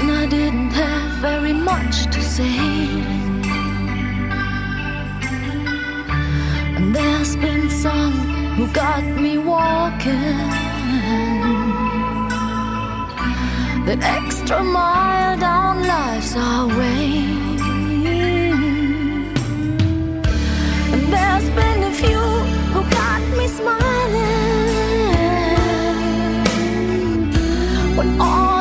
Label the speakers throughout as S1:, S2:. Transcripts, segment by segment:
S1: when I didn't have very much to say. And there's been some who got me walking that extra mile down life's our way. And there's been a few who got me smiling when all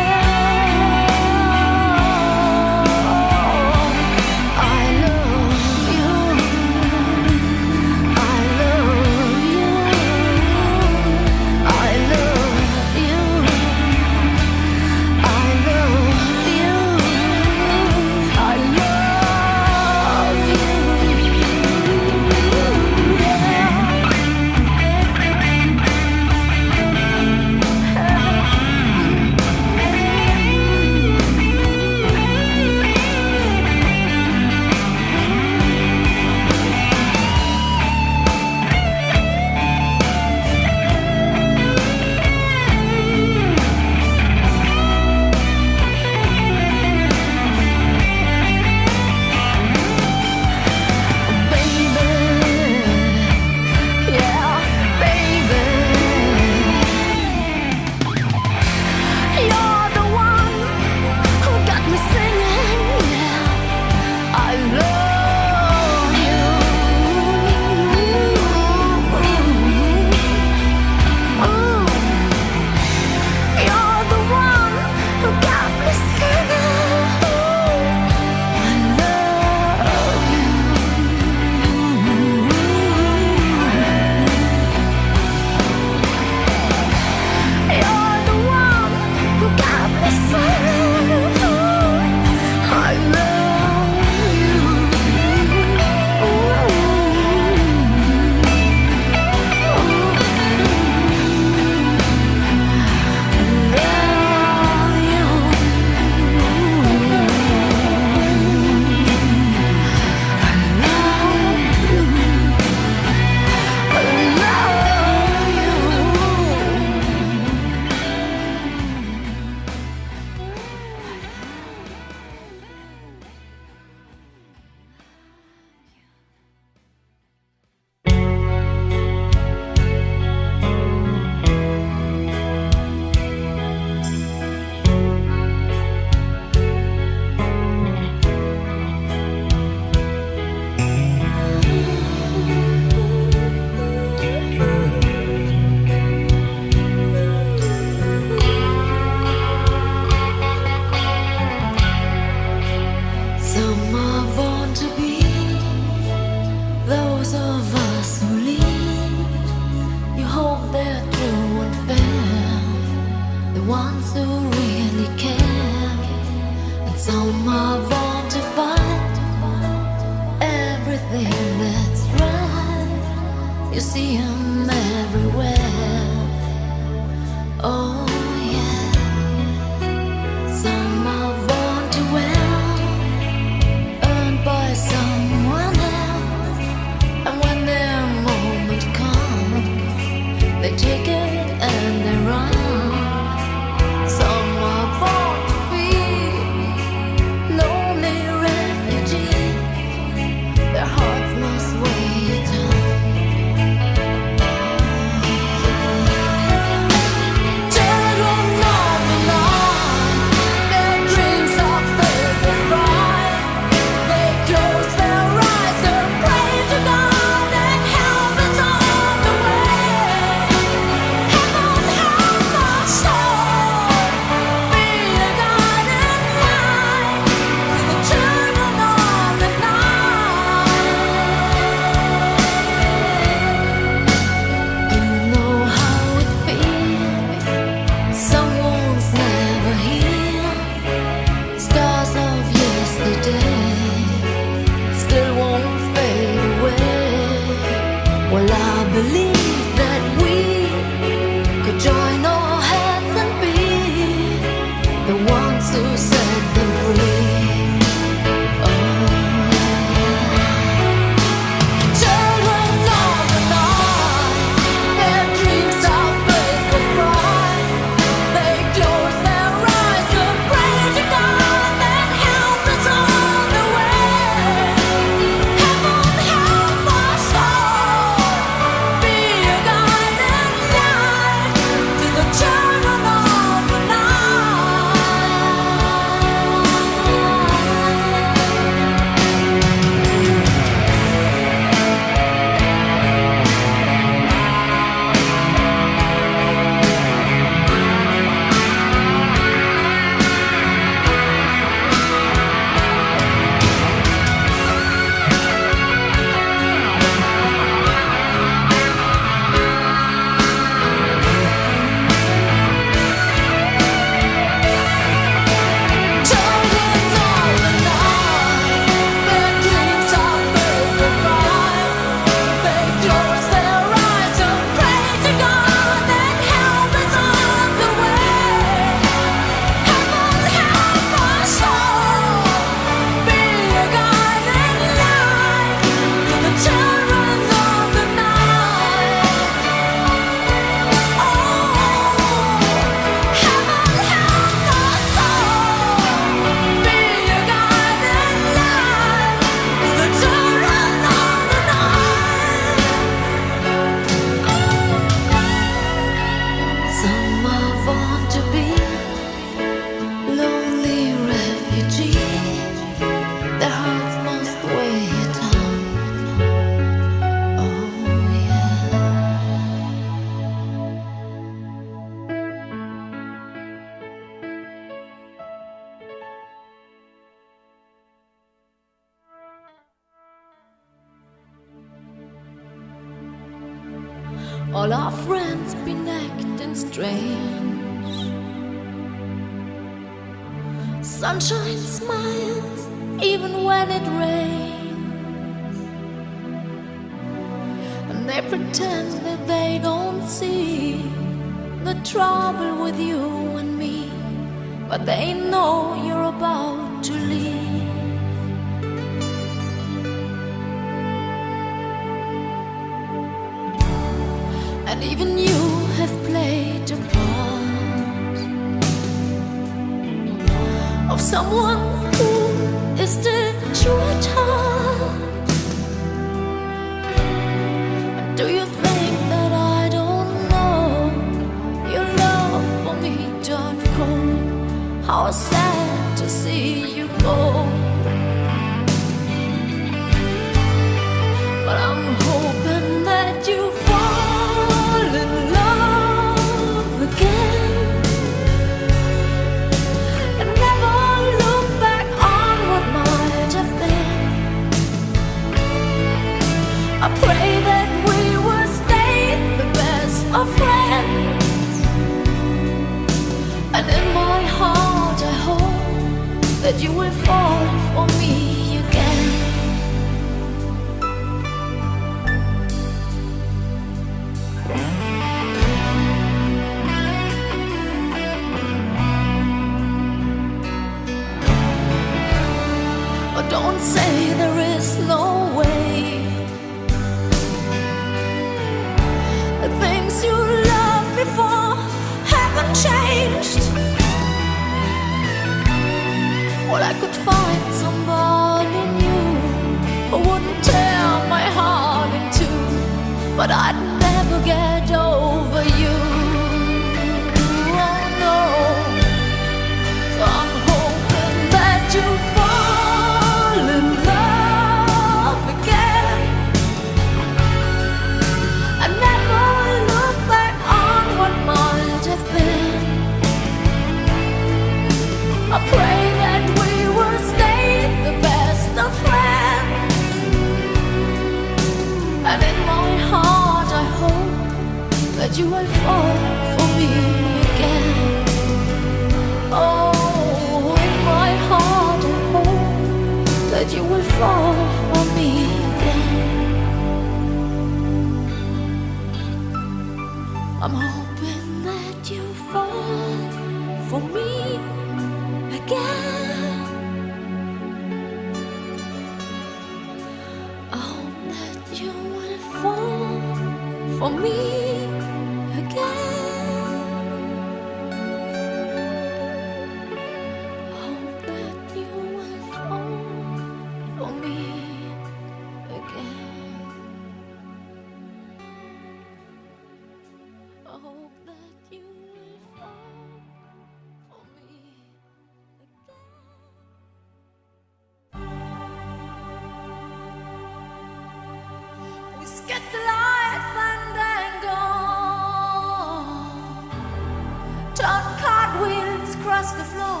S1: across the floor.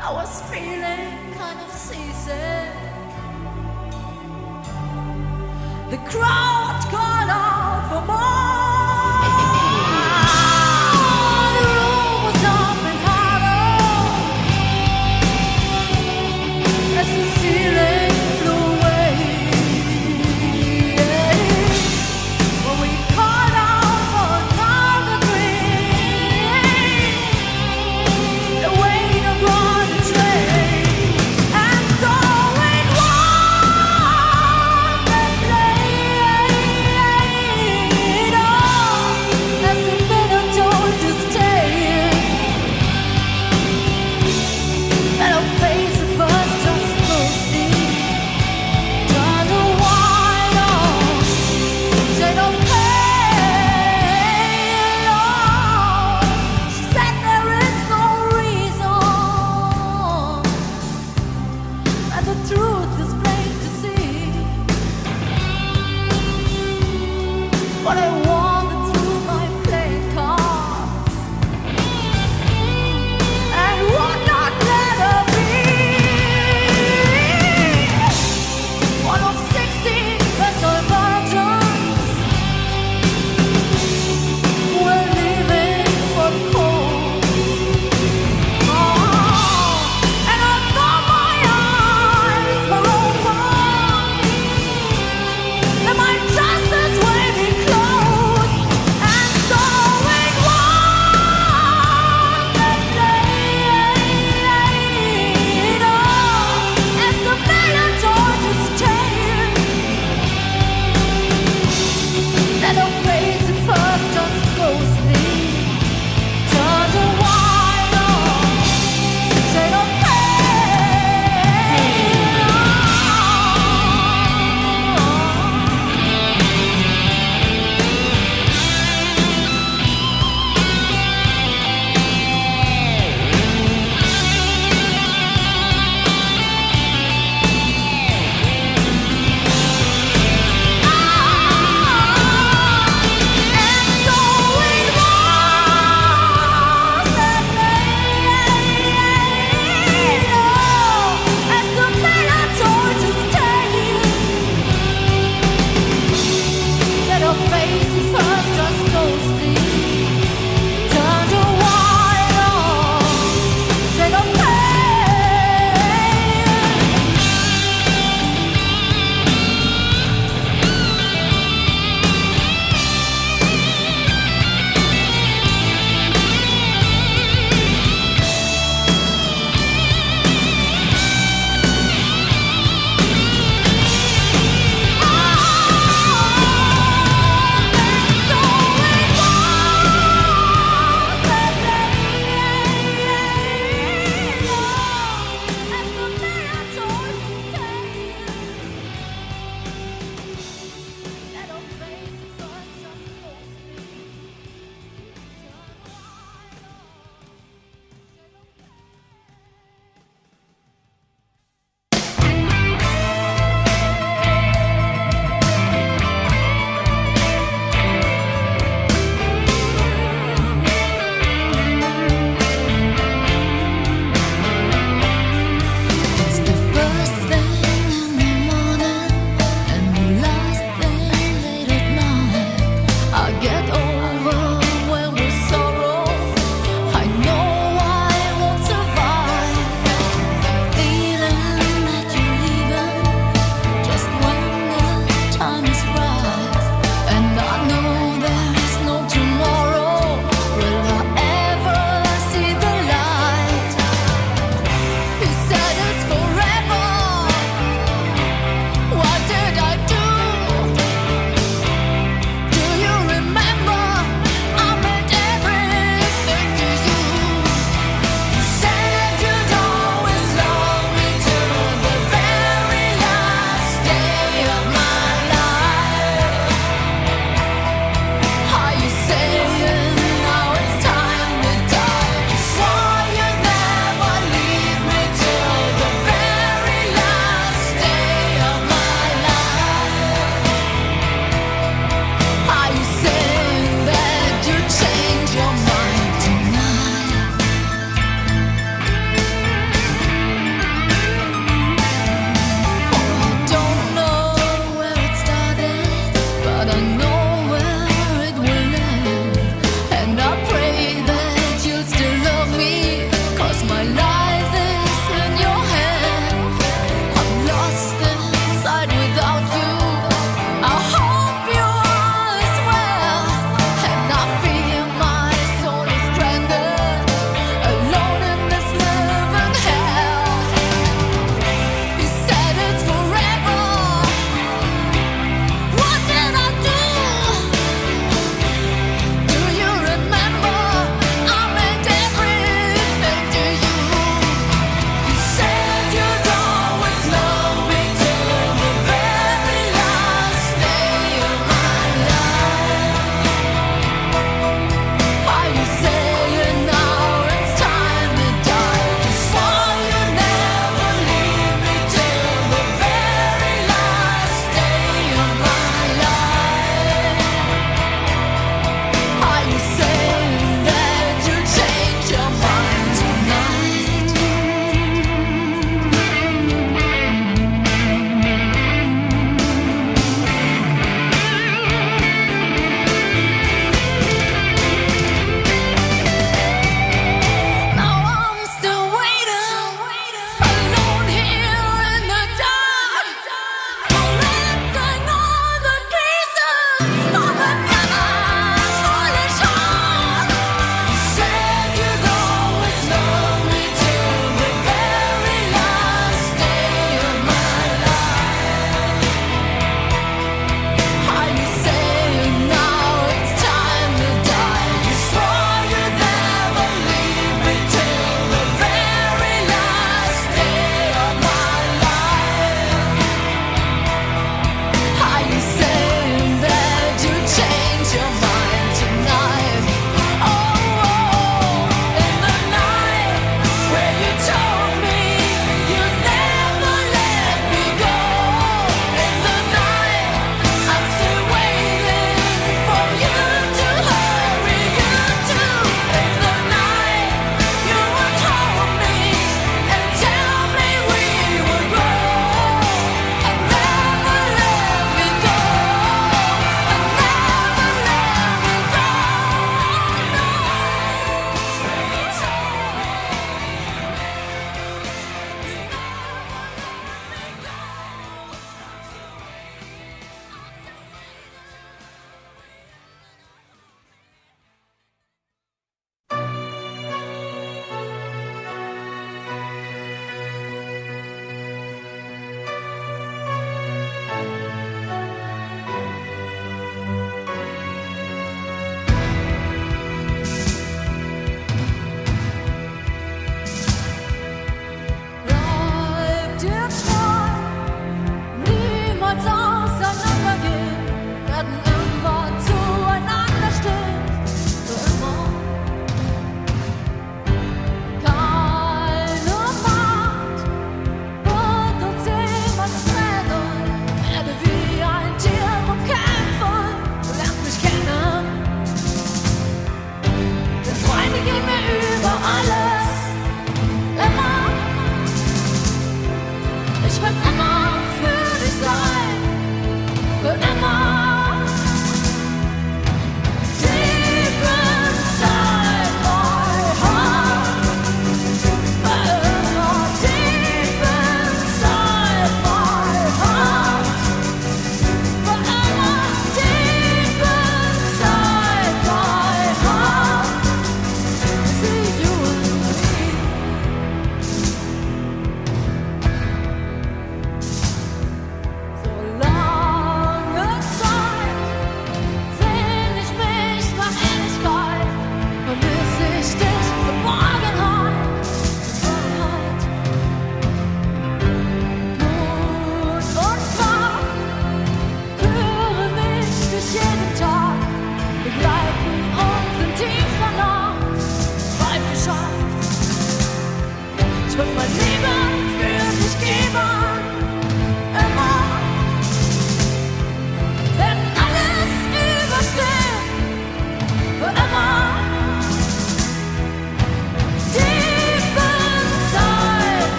S1: I was feeling kind of seasick. The crowd called out for more.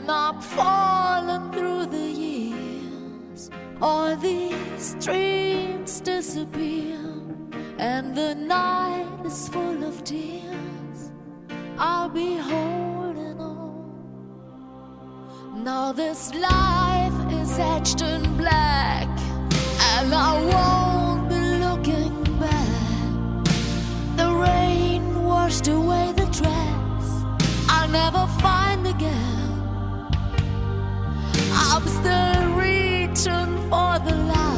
S1: I'm not falling through the years. All these dreams disappear, and the night is full of tears. I'll be holding on. Now this life is etched in black, and I won't be looking back. The rain washed away the tracks. I'll never find. the reason for the light.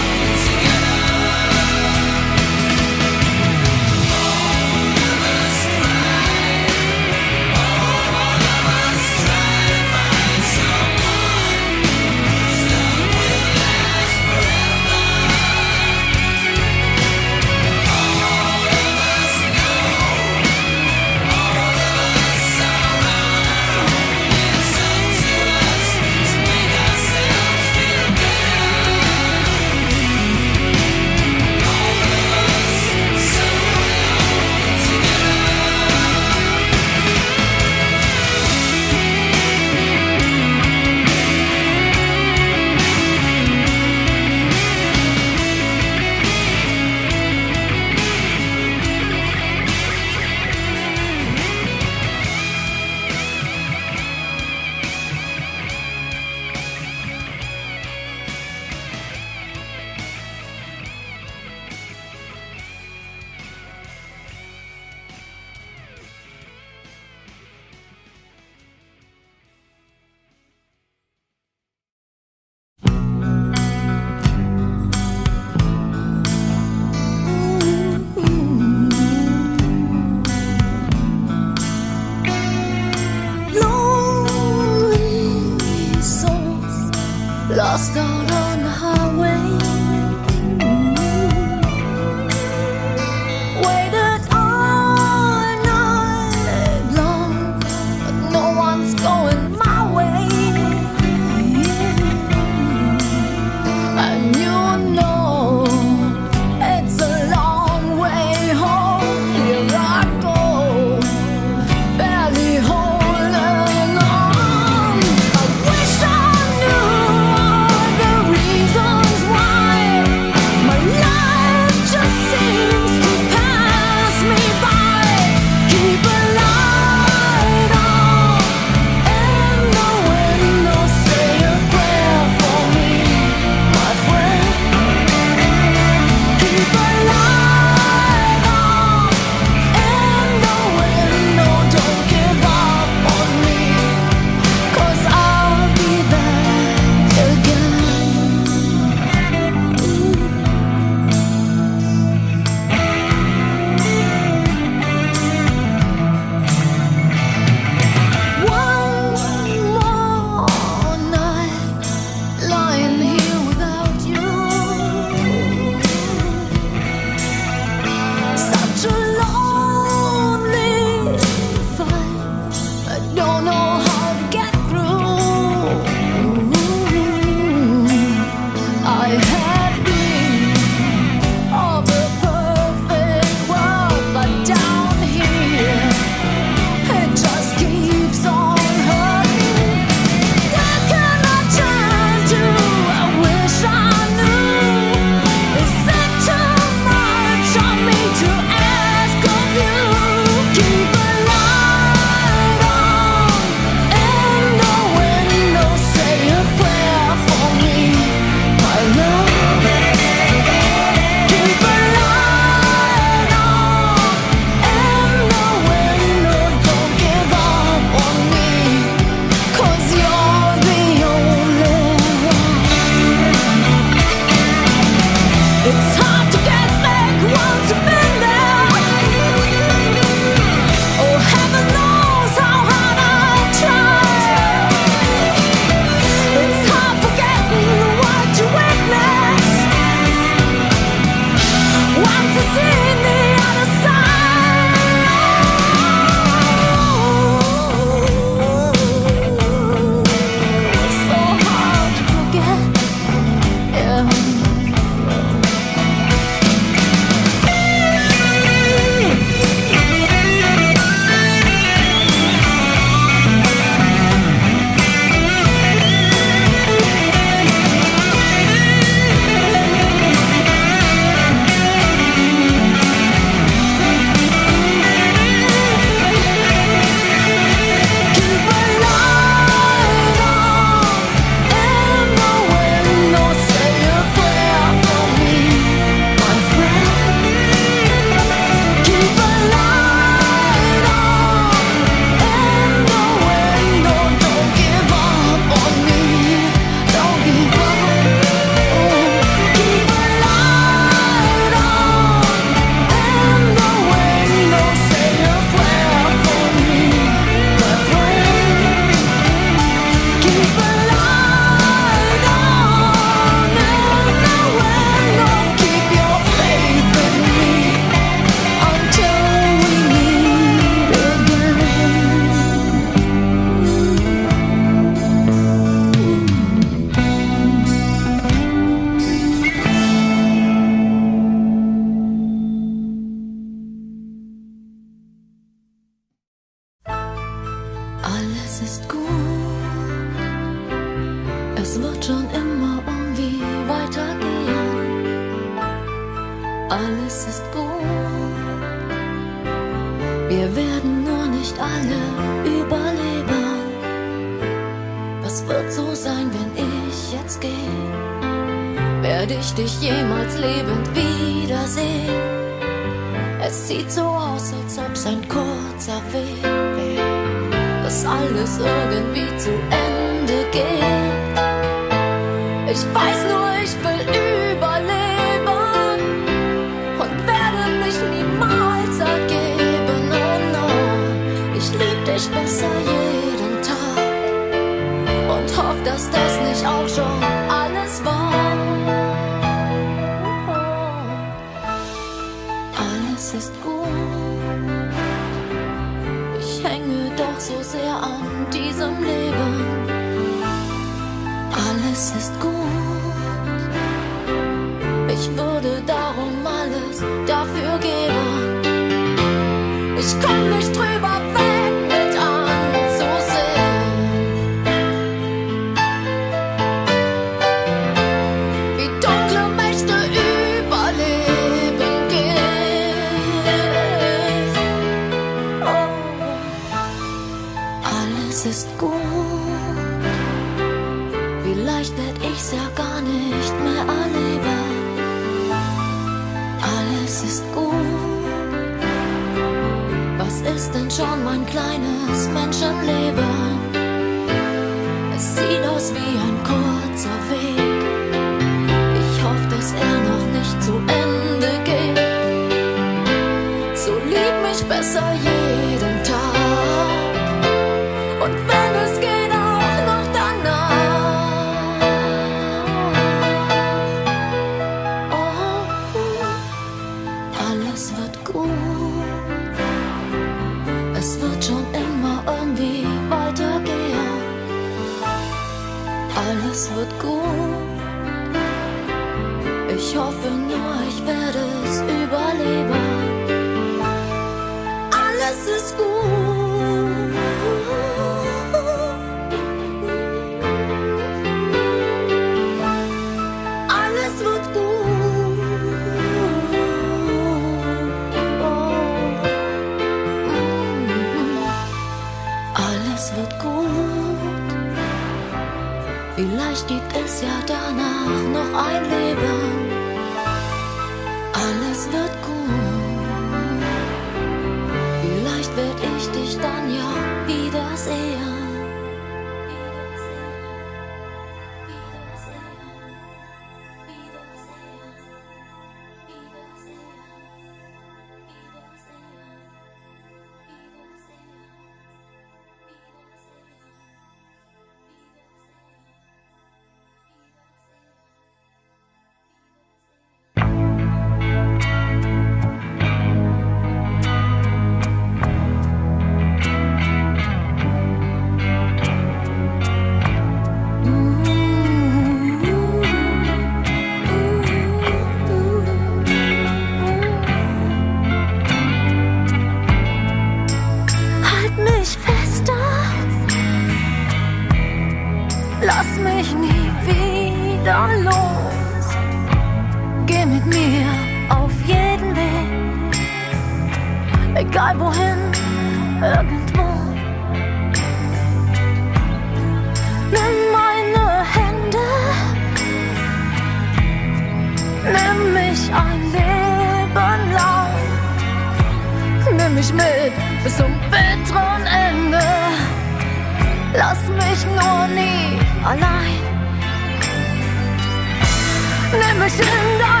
S1: Ne başında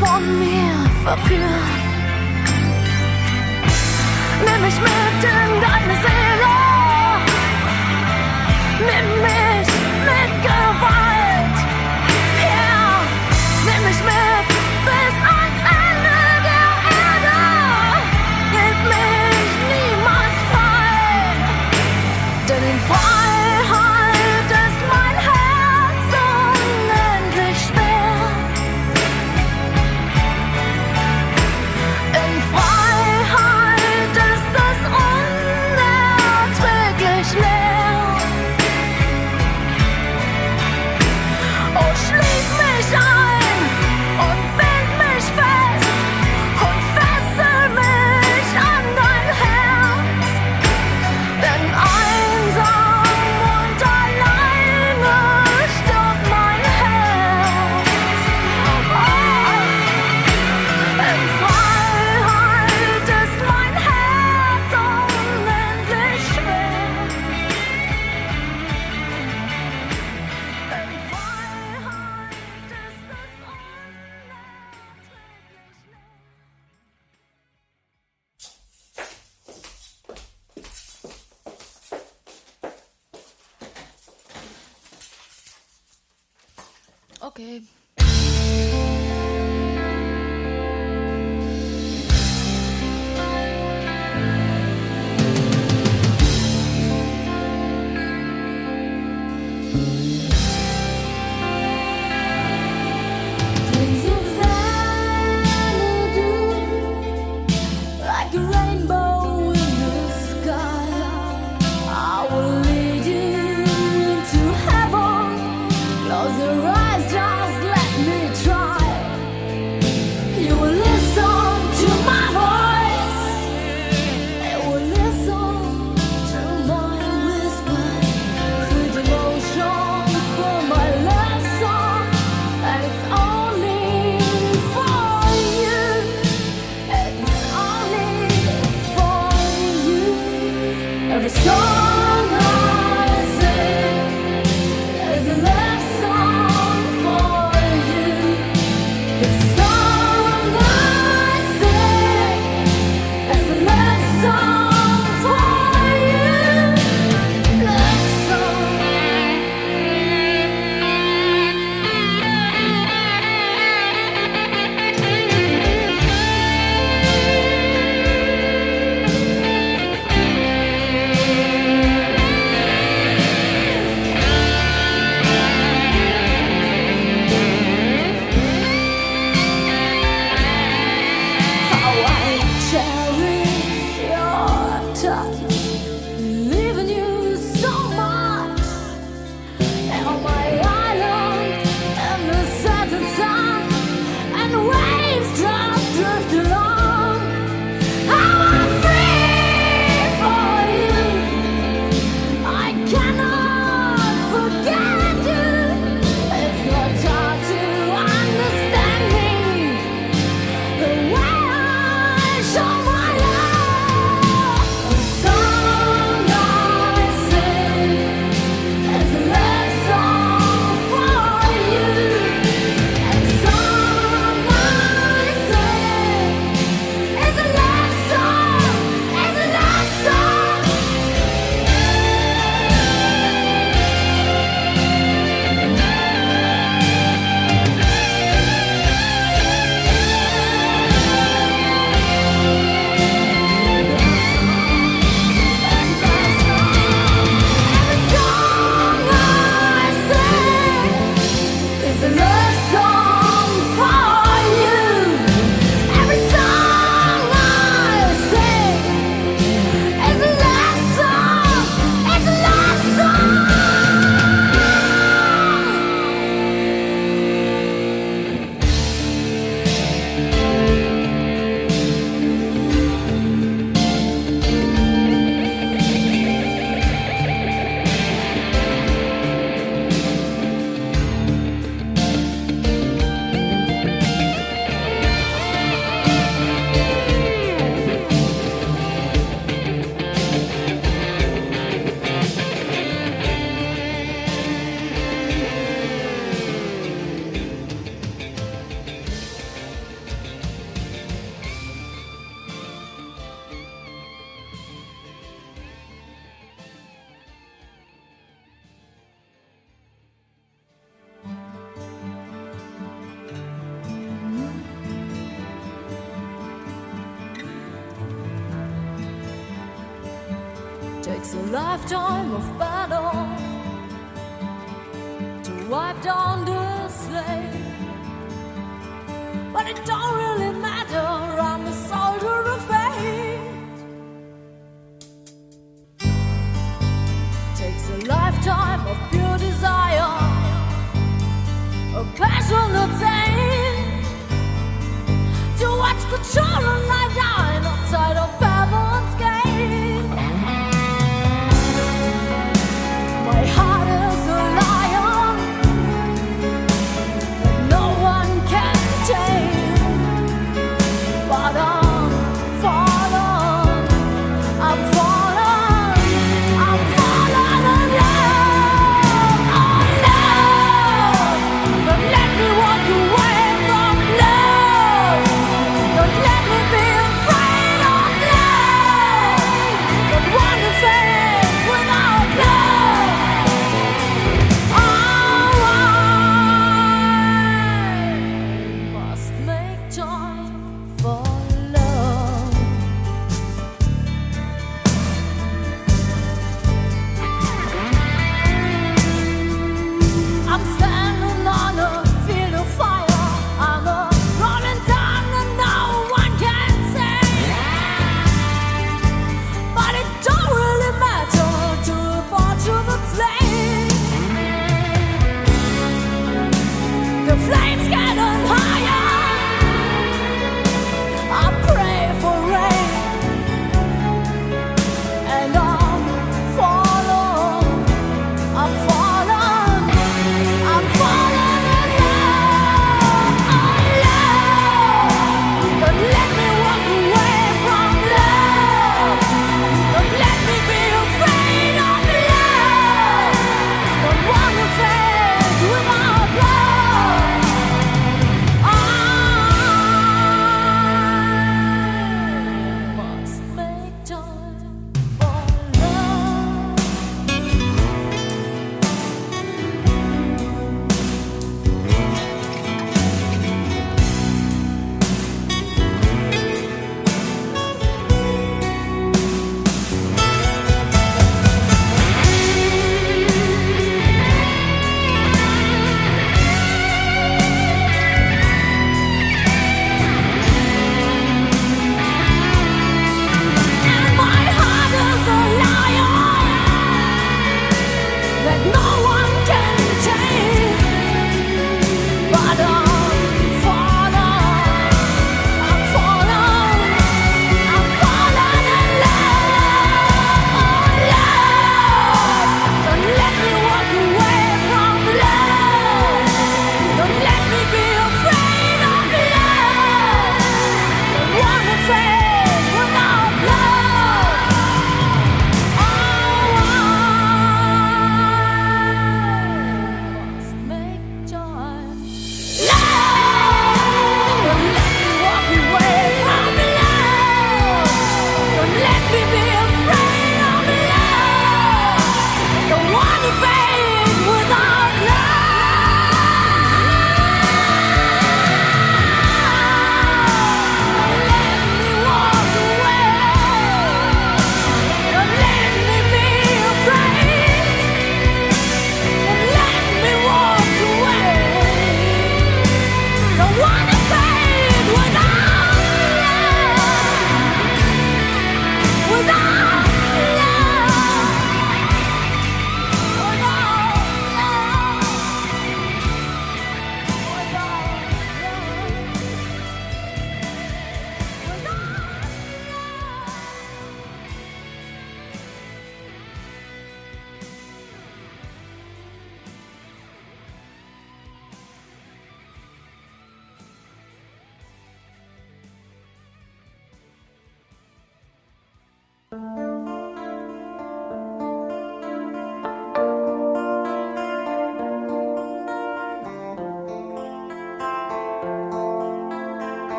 S1: von mir verführen. Nimm mich mit in